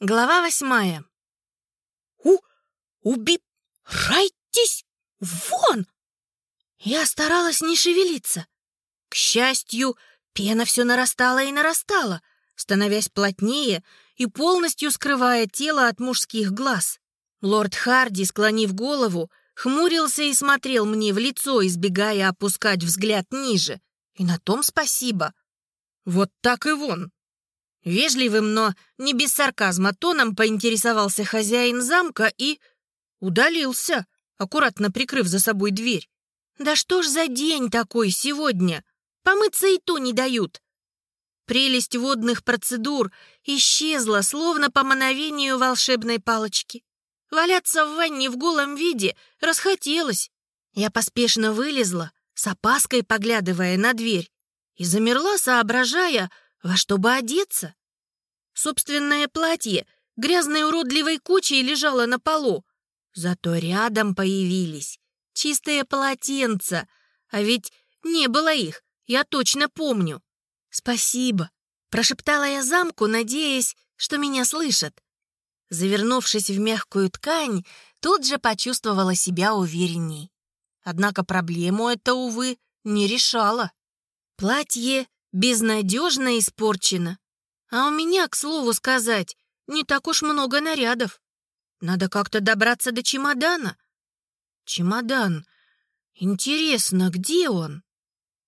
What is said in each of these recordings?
Глава восьмая. «У... убирайтесь вон!» Я старалась не шевелиться. К счастью, пена все нарастала и нарастала, становясь плотнее и полностью скрывая тело от мужских глаз. Лорд Харди, склонив голову, хмурился и смотрел мне в лицо, избегая опускать взгляд ниже. И на том спасибо. Вот так и вон. Вежливым, но не без сарказма тоном поинтересовался хозяин замка и удалился, аккуратно прикрыв за собой дверь. «Да что ж за день такой сегодня? Помыться и то не дают!» Прелесть водных процедур исчезла, словно по мановению волшебной палочки. Валяться в ванне в голом виде расхотелось. Я поспешно вылезла, с опаской поглядывая на дверь, и замерла, соображая, во что бы одеться? Собственное платье грязной уродливой кучей лежало на полу. Зато рядом появились чистые полотенца, а ведь не было их, я точно помню. «Спасибо», — прошептала я замку, надеясь, что меня слышат. Завернувшись в мягкую ткань, тут же почувствовала себя уверенней. Однако проблему это, увы, не решало. Платье безнадежно испорчено. А у меня, к слову сказать, не так уж много нарядов. Надо как-то добраться до чемодана. Чемодан. Интересно, где он?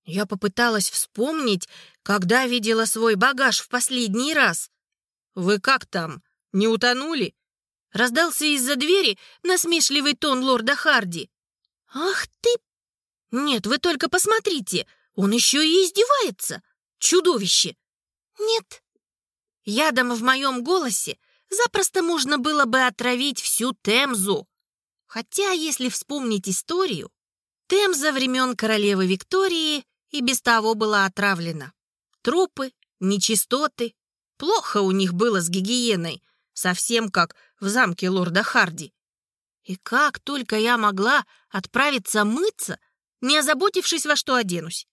Я попыталась вспомнить, когда видела свой багаж в последний раз. «Вы как там? Не утонули?» Раздался из-за двери насмешливый тон лорда Харди. «Ах ты! Нет, вы только посмотрите, он еще и издевается! Чудовище!» «Нет!» Ядом в моем голосе запросто можно было бы отравить всю Темзу. Хотя, если вспомнить историю, Темза времен королевы Виктории и без того была отравлена. Трупы, нечистоты. Плохо у них было с гигиеной, совсем как в замке лорда Харди. И как только я могла отправиться мыться, не озаботившись, во что оденусь.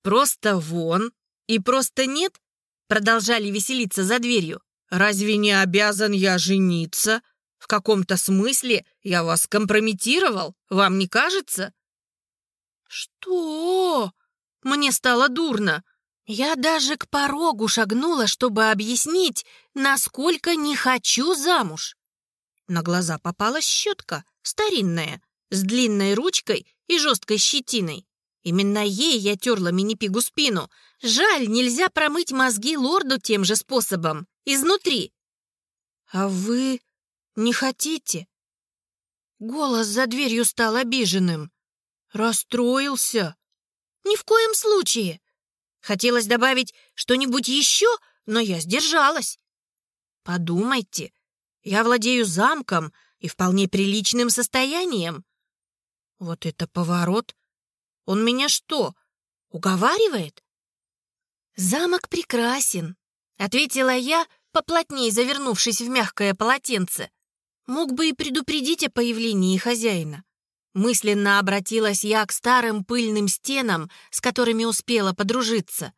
Просто вон и просто нет, продолжали веселиться за дверью. Разве не обязан я жениться? В каком-то смысле я вас компрометировал, вам не кажется? Что? Мне стало дурно. Я даже к порогу шагнула, чтобы объяснить, насколько не хочу замуж. На глаза попалась щетка, старинная, с длинной ручкой и жесткой щетиной. Именно ей я терла мини-пигу спину. Жаль, нельзя промыть мозги лорду тем же способом, изнутри. «А вы не хотите?» Голос за дверью стал обиженным. «Расстроился?» «Ни в коем случае!» Хотелось добавить что-нибудь еще, но я сдержалась. «Подумайте, я владею замком и вполне приличным состоянием. Вот это поворот. Он меня что, уговаривает? Замок прекрасен, ответила я, поплотнее завернувшись в мягкое полотенце. Мог бы и предупредить о появлении хозяина. Мысленно обратилась я к старым пыльным стенам, с которыми успела подружиться.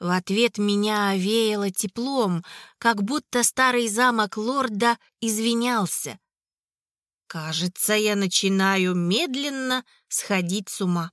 В ответ меня овеяло теплом, как будто старый замок лорда извинялся. Кажется, я начинаю медленно сходить с ума.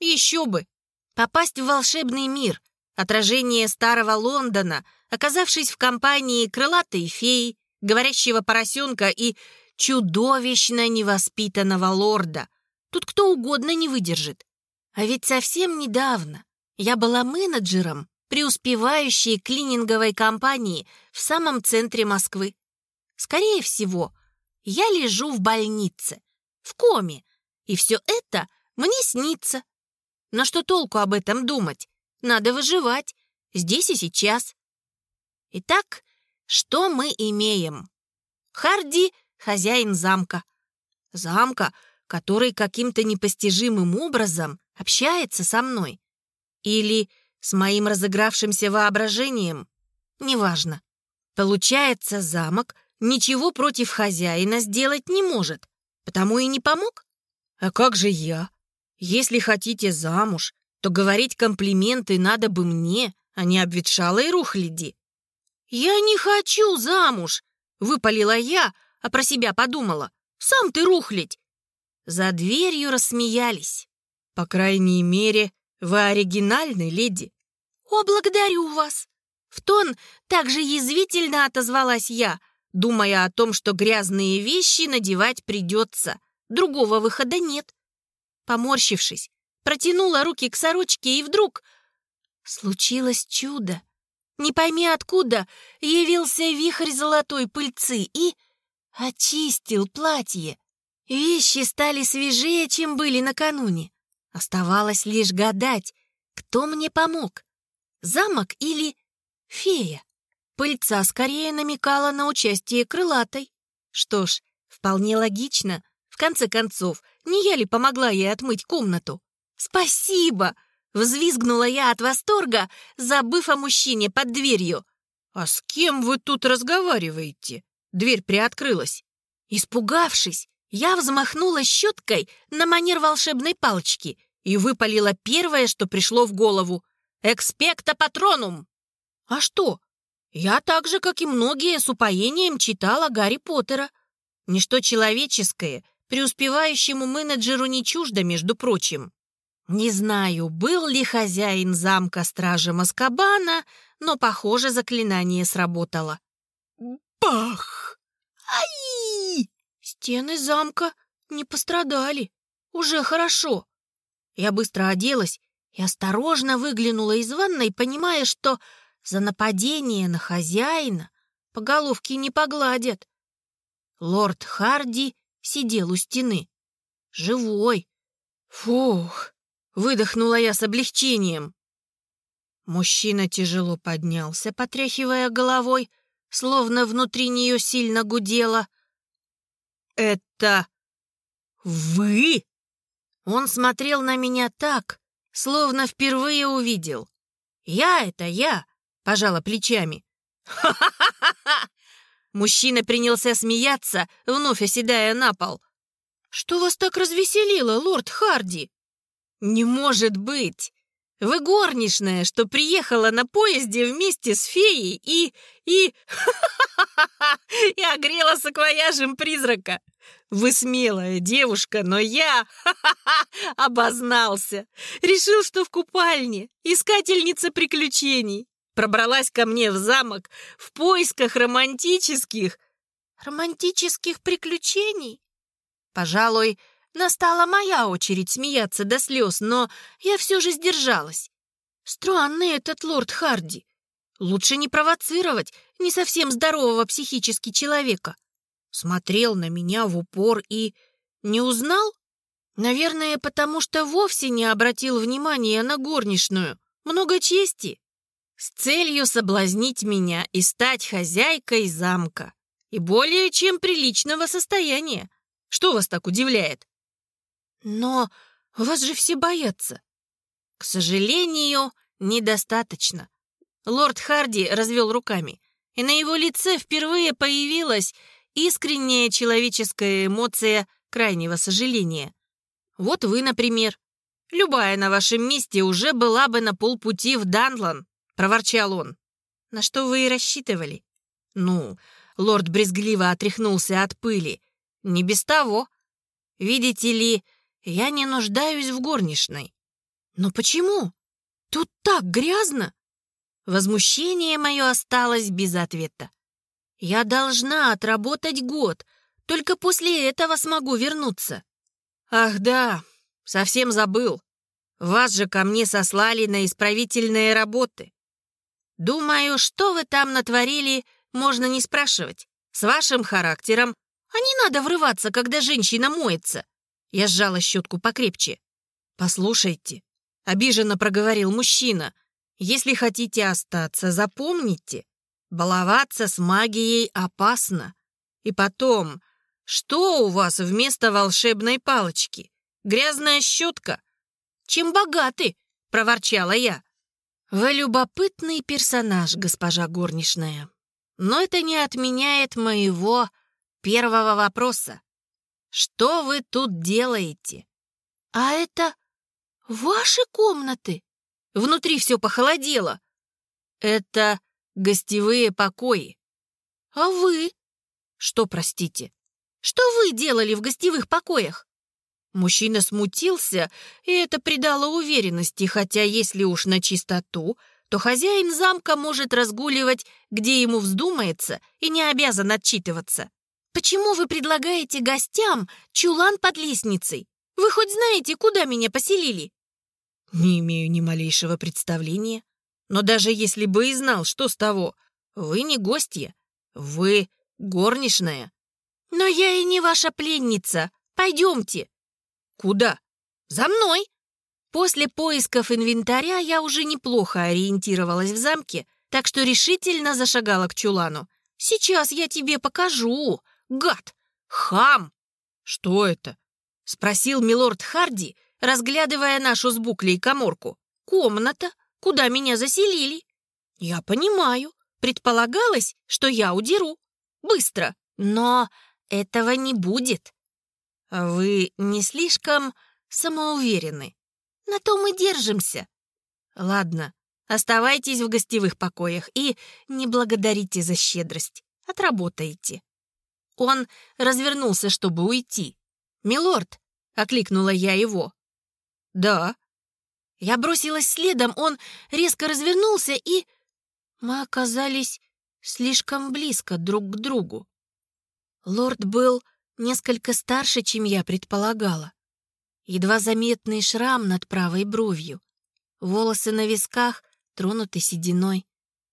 Еще бы! Попасть в волшебный мир, отражение старого Лондона, оказавшись в компании крылатой феи, говорящего поросенка и чудовищно невоспитанного лорда. Тут кто угодно не выдержит. А ведь совсем недавно я была менеджером преуспевающей клининговой компании в самом центре Москвы. Скорее всего, я лежу в больнице, в коме, и все это мне снится. Но что толку об этом думать? Надо выживать, здесь и сейчас. Итак, что мы имеем? Харди — хозяин замка. Замка, который каким-то непостижимым образом общается со мной. Или с моим разыгравшимся воображением? Неважно. Получается, замок ничего против хозяина сделать не может, потому и не помог. А как же я? Если хотите замуж, то говорить комплименты надо бы мне, а не обветшалой рухляди. Я не хочу замуж, Выпалила я, а про себя подумала. Сам ты рухлить. За дверью рассмеялись. По крайней мере, вы оригинальны, леди. О, благодарю вас. В тон также язвительно отозвалась я, думая о том, что грязные вещи надевать придется. Другого выхода нет. Поморщившись, протянула руки к сорочке, и вдруг случилось чудо. Не пойми откуда явился вихрь золотой пыльцы и очистил платье. Вещи стали свежее, чем были накануне. Оставалось лишь гадать, кто мне помог, замок или фея. Пыльца скорее намекала на участие крылатой. Что ж, вполне логично. В конце концов, не я ли помогла ей отмыть комнату? «Спасибо!» — взвизгнула я от восторга, забыв о мужчине под дверью. «А с кем вы тут разговариваете?» Дверь приоткрылась. Испугавшись, я взмахнула щеткой на манер волшебной палочки и выпалила первое, что пришло в голову. «Экспекта патронум!» А что? Я так же, как и многие, с упоением читала Гарри Поттера. Ничто человеческое преуспевающему менеджеру не чуждо, между прочим. Не знаю, был ли хозяин замка стража Маскабана, но, похоже, заклинание сработало. Бах! Ай! Стены замка не пострадали. Уже хорошо. Я быстро оделась и осторожно выглянула из ванной, понимая, что за нападение на хозяина по головке не погладят. Лорд Харди сидел у стены. Живой. Фух, выдохнула я с облегчением. Мужчина тяжело поднялся, потряхивая головой, словно внутри нее сильно гудело. «Это вы?» Он смотрел на меня так, словно впервые увидел. «Я — это я», — пожала плечами. «Ха-ха-ха-ха!» Мужчина принялся смеяться, вновь оседая на пол. «Что вас так развеселило, лорд Харди?» «Не может быть! Вы горничная, что приехала на поезде вместе с феей и... и... и огрела саквояжем призрака. Вы смелая девушка, но я обознался. Решил, что в купальне, искательница приключений пробралась ко мне в замок в поисках романтических... Романтических приключений? Пожалуй, настала моя очередь смеяться до слез, но я все же сдержалась. Странный этот лорд Харди. Лучше не провоцировать не совсем здорового психически человека. Смотрел на меня в упор и... не узнал? Наверное, потому что вовсе не обратил внимания на горничную. Много чести с целью соблазнить меня и стать хозяйкой замка. И более чем приличного состояния. Что вас так удивляет? Но вас же все боятся. К сожалению, недостаточно. Лорд Харди развел руками, и на его лице впервые появилась искренняя человеческая эмоция крайнего сожаления. Вот вы, например. Любая на вашем месте уже была бы на полпути в Данлан проворчал он. «На что вы и рассчитывали?» «Ну...» — лорд брезгливо отряхнулся от пыли. «Не без того. Видите ли, я не нуждаюсь в горничной». «Но почему? Тут так грязно!» Возмущение мое осталось без ответа. «Я должна отработать год, только после этого смогу вернуться». «Ах да, совсем забыл. Вас же ко мне сослали на исправительные работы. Думаю, что вы там натворили, можно не спрашивать. С вашим характером. А не надо врываться, когда женщина моется. Я сжала щетку покрепче. Послушайте, обиженно проговорил мужчина. Если хотите остаться, запомните. Баловаться с магией опасно. И потом, что у вас вместо волшебной палочки? Грязная щетка? Чем богаты? Проворчала я. «Вы любопытный персонаж, госпожа горничная. Но это не отменяет моего первого вопроса. Что вы тут делаете?» «А это ваши комнаты?» Внутри все похолодело. «Это гостевые покои». «А вы? Что, простите? Что вы делали в гостевых покоях? Мужчина смутился, и это придало уверенности, хотя если уж на чистоту, то хозяин замка может разгуливать, где ему вздумается, и не обязан отчитываться. «Почему вы предлагаете гостям чулан под лестницей? Вы хоть знаете, куда меня поселили?» «Не имею ни малейшего представления. Но даже если бы и знал, что с того, вы не гостья, вы горничная». «Но я и не ваша пленница. Пойдемте». «Куда?» «За мной». После поисков инвентаря я уже неплохо ориентировалась в замке, так что решительно зашагала к чулану. «Сейчас я тебе покажу, гад! Хам!» «Что это?» — спросил милорд Харди, разглядывая нашу с буклей коморку. «Комната, куда меня заселили». «Я понимаю. Предполагалось, что я удеру. Быстро. Но этого не будет». «Вы не слишком самоуверены?» На то мы держимся. Ладно, оставайтесь в гостевых покоях и не благодарите за щедрость. Отработаете. Он развернулся, чтобы уйти. «Милорд!» — окликнула я его. «Да». Я бросилась следом, он резко развернулся, и... Мы оказались слишком близко друг к другу. Лорд был несколько старше, чем я предполагала едва заметный шрам над правой бровью. Волосы на висках тронуты сединой.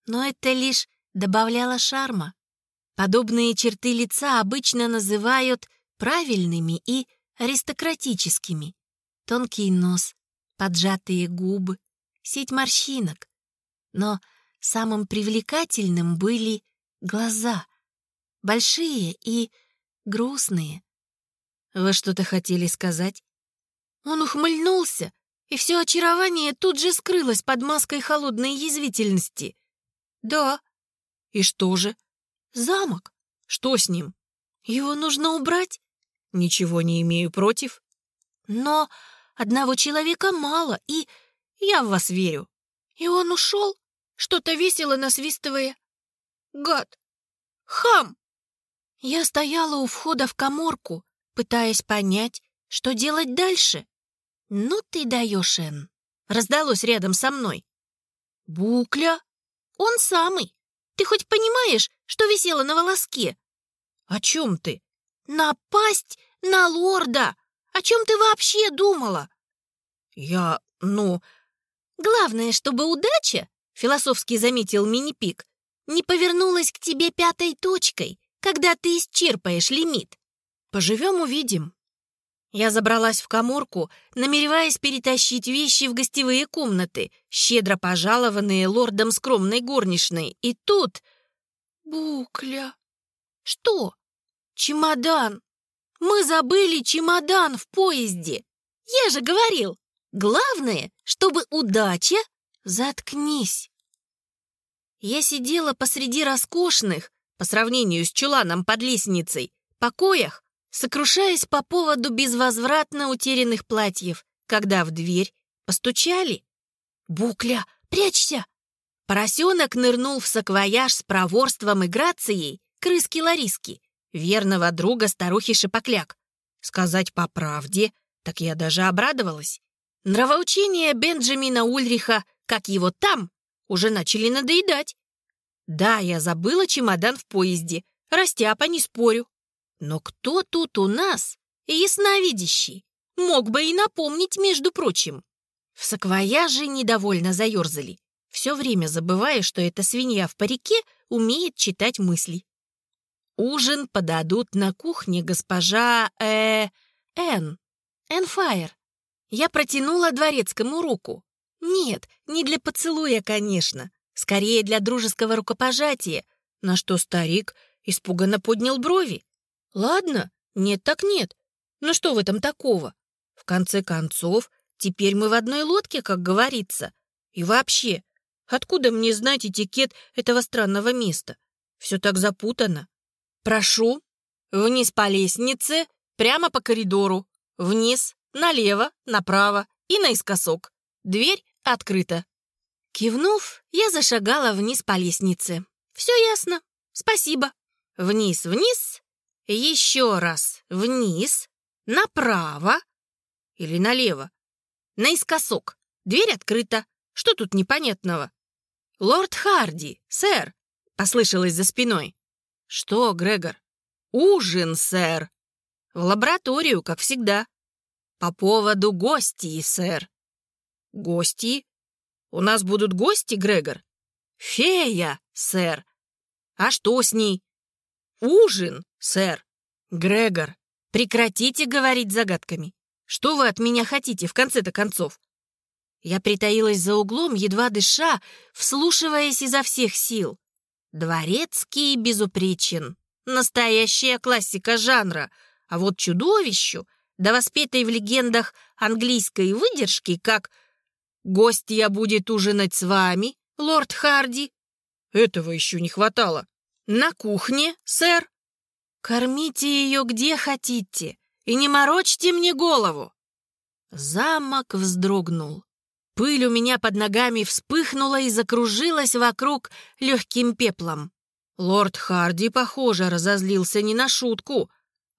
Но это лишь добавляло шарма. Подобные черты лица обычно называют правильными и аристократическими. Тонкий нос, поджатые губы, сеть морщинок. Но самым привлекательным были глаза. Большие и грустные. «Вы что-то хотели сказать?» Он ухмыльнулся, и все очарование тут же скрылось под маской холодной язвительности. «Да». «И что же?» «Замок. Что с ним?» «Его нужно убрать?» «Ничего не имею против». «Но одного человека мало, и я в вас верю». И он ушел, что-то весело насвистывая. «Гад! Хам!» Я стояла у входа в коморку, пытаясь понять, что делать дальше. «Ну ты даешь, Энн!» — раздалось рядом со мной. «Букля? Он самый! Ты хоть понимаешь, что висело на волоске?» «О чем ты?» «Напасть на лорда! О чем ты вообще думала?» «Я, ну...» «Главное, чтобы удача, — философски заметил мини-пик, — не повернулась к тебе пятой точкой, когда ты исчерпаешь лимит. Поживем — увидим». Я забралась в коморку, намереваясь перетащить вещи в гостевые комнаты, щедро пожалованные лордом скромной горничной. И тут... Букля. Что? Чемодан. Мы забыли чемодан в поезде. Я же говорил, главное, чтобы удача... Заткнись. Я сидела посреди роскошных, по сравнению с чуланом под лестницей, покоях, сокрушаясь по поводу безвозвратно утерянных платьев, когда в дверь постучали. «Букля, прячься!» Поросенок нырнул в саквояж с проворством и грацией крыски Лариски, верного друга старухи Шипокляк. Сказать по правде, так я даже обрадовалась. Нравоучения Бенджамина Ульриха, как его там, уже начали надоедать. Да, я забыла чемодан в поезде, растяпа, не спорю. Но кто тут у нас ясновидящий? Мог бы и напомнить, между прочим. В саквояже недовольно заерзали, все время забывая, что эта свинья в парике умеет читать мысли. Ужин подадут на кухне госпожа... э... Энн. Энфайр. Я протянула дворецкому руку. Нет, не для поцелуя, конечно. Скорее для дружеского рукопожатия, на что старик испуганно поднял брови. Ладно, нет так нет. Но что в этом такого? В конце концов, теперь мы в одной лодке, как говорится. И вообще, откуда мне знать этикет этого странного места? Все так запутано. Прошу, вниз по лестнице, прямо по коридору. Вниз, налево, направо и наискосок. Дверь открыта. Кивнув, я зашагала вниз по лестнице. Все ясно. Спасибо. Вниз-вниз Еще раз вниз, направо или налево. Наискосок. Дверь открыта. Что тут непонятного? «Лорд Харди, сэр!» — послышалось за спиной. «Что, Грегор?» «Ужин, сэр!» «В лабораторию, как всегда». «По поводу гостей, сэр». «Гости? У нас будут гости, Грегор?» «Фея, сэр». «А что с ней?» «Ужин, сэр». «Грегор, прекратите говорить загадками. Что вы от меня хотите в конце-то концов?» Я притаилась за углом, едва дыша, вслушиваясь изо всех сил. Дворецкий безупречен. Настоящая классика жанра. А вот чудовищу, да воспетой в легендах английской выдержки, как «Гостья будет ужинать с вами, лорд Харди». Этого еще не хватало. «На кухне, сэр». «Кормите ее где хотите и не морочьте мне голову». Замок вздрогнул. Пыль у меня под ногами вспыхнула и закружилась вокруг легким пеплом. Лорд Харди, похоже, разозлился не на шутку.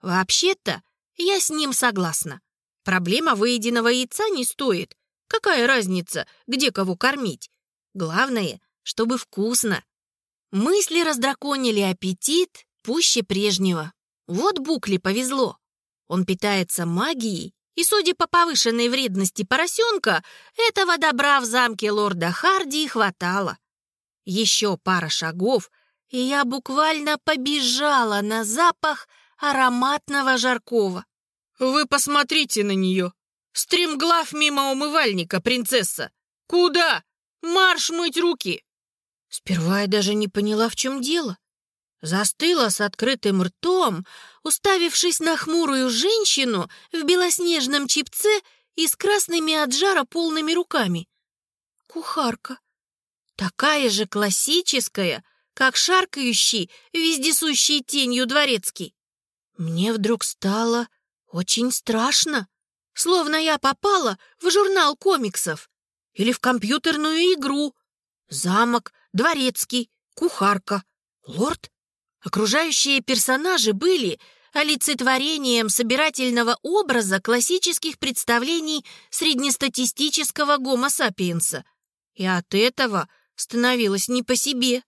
Вообще-то, я с ним согласна. Проблема выеденного яйца не стоит. Какая разница, где кого кормить? Главное, чтобы вкусно. Мысли раздраконили аппетит пуще прежнего. Вот Букли повезло. Он питается магией и, судя по повышенной вредности поросенка, этого добра в замке лорда Харди хватало. Еще пара шагов, и я буквально побежала на запах ароматного жаркого. «Вы посмотрите на нее! Стремглав мимо умывальника, принцесса! Куда? Марш мыть руки!» Сперва я даже не поняла, в чем дело. Застыла с открытым ртом, уставившись на хмурую женщину в белоснежном чипце и с красными от жара полными руками. Кухарка. Такая же классическая, как шаркающий, вездесущий тенью дворецкий. Мне вдруг стало очень страшно, словно я попала в журнал комиксов или в компьютерную игру. Замок, дворецкий, кухарка, лорд Окружающие персонажи были олицетворением собирательного образа классических представлений среднестатистического гомо-сапиенса. И от этого становилось не по себе.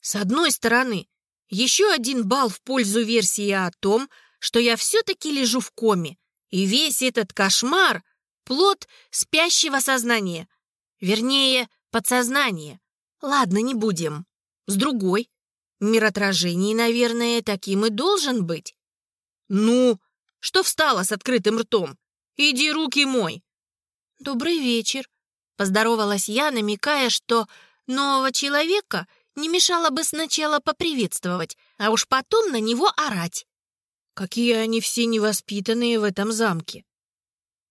С одной стороны, еще один балл в пользу версии о том, что я все-таки лежу в коме, и весь этот кошмар — плод спящего сознания. Вернее, подсознания. Ладно, не будем. С другой, Мир отражений, наверное, таким и должен быть. Ну, что встала с открытым ртом? Иди руки мой. Добрый вечер. Поздоровалась я, намекая, что нового человека не мешало бы сначала поприветствовать, а уж потом на него орать. Какие они все невоспитанные в этом замке.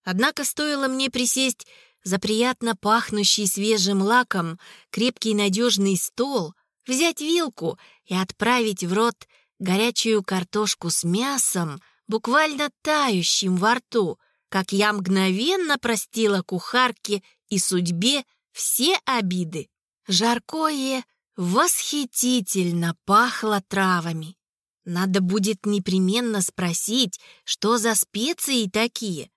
Однако стоило мне присесть за приятно пахнущий свежим лаком крепкий надежный стол — взять вилку и отправить в рот горячую картошку с мясом, буквально тающим во рту, как я мгновенно простила кухарке и судьбе все обиды. Жаркое восхитительно пахло травами. Надо будет непременно спросить, что за специи такие.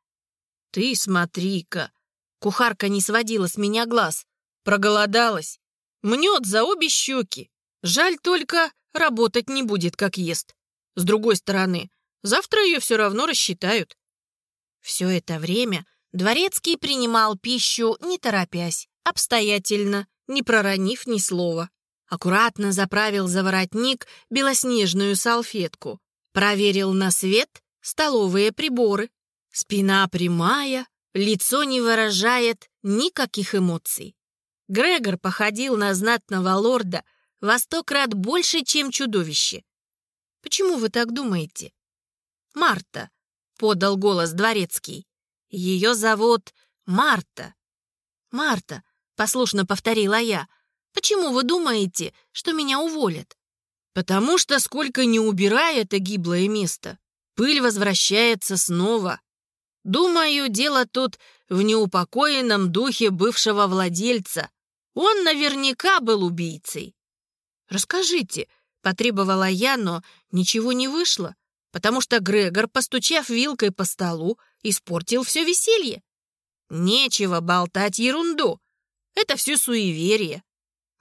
«Ты смотри-ка!» Кухарка не сводила с меня глаз. Проголодалась. Мнет за обе щеки. Жаль только, работать не будет, как ест. С другой стороны, завтра ее все равно рассчитают. Все это время Дворецкий принимал пищу, не торопясь, обстоятельно, не проронив ни слова. Аккуратно заправил за воротник белоснежную салфетку. Проверил на свет столовые приборы. Спина прямая, лицо не выражает никаких эмоций. Грегор походил на знатного лорда во сто крат больше, чем чудовище. Почему вы так думаете? Марта, подал голос дворецкий. Ее зовут Марта. Марта, послушно повторила я. Почему вы думаете, что меня уволят? Потому что сколько не убирай это гиблое место, пыль возвращается снова. Думаю, дело тут в неупокоенном духе бывшего владельца, он наверняка был убийцей. «Расскажите», — потребовала я, но ничего не вышло. потому что Грегор, постучав вилкой по столу, испортил все веселье. Нечего болтать ерунду. Это все суеверие.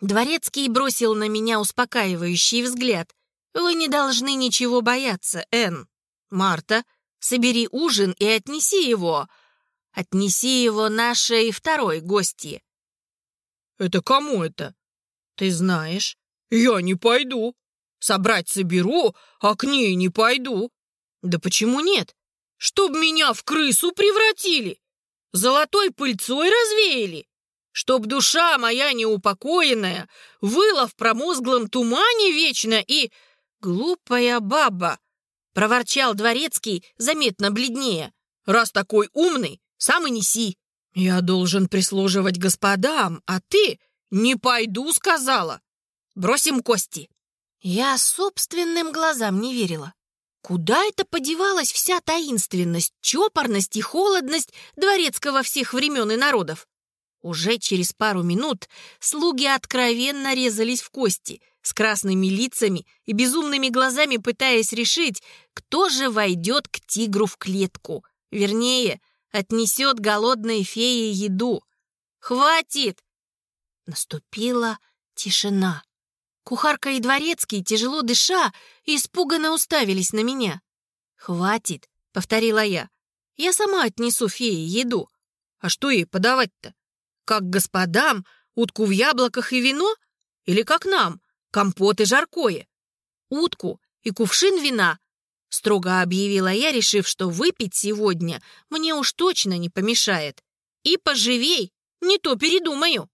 Дворецкий бросил на меня успокаивающий взгляд. «Вы не должны ничего бояться, Энн. Марта, собери ужин и отнеси его. Отнеси его нашей второй гости». «Это кому это?» «Ты знаешь». «Я не пойду. Собрать соберу, а к ней не пойду». «Да почему нет? Чтоб меня в крысу превратили, золотой пыльцой развеяли, чтоб душа моя неупокоенная выла в промозглом тумане вечно и... Глупая баба!» — проворчал дворецкий, заметно бледнее. «Раз такой умный, сам и неси. Я должен прислуживать господам, а ты не пойду, сказала. Бросим кости». Я собственным глазам не верила. Куда это подевалась вся таинственность, чопорность и холодность дворецкого всех времен и народов? Уже через пару минут слуги откровенно резались в кости, с красными лицами и безумными глазами пытаясь решить, кто же войдет к тигру в клетку. Вернее, отнесет голодной фее еду. «Хватит!» Наступила тишина. Кухарка и дворецкий, тяжело дыша, испуганно уставились на меня. «Хватит», — повторила я. «Я сама отнесу фее еду. А что ей подавать-то? Как господам, утку в яблоках и вино? Или как нам, компот и жаркое?» «Утку и кувшин вина», — строго объявила я, решив, что выпить сегодня мне уж точно не помешает. «И поживей, не то передумаю».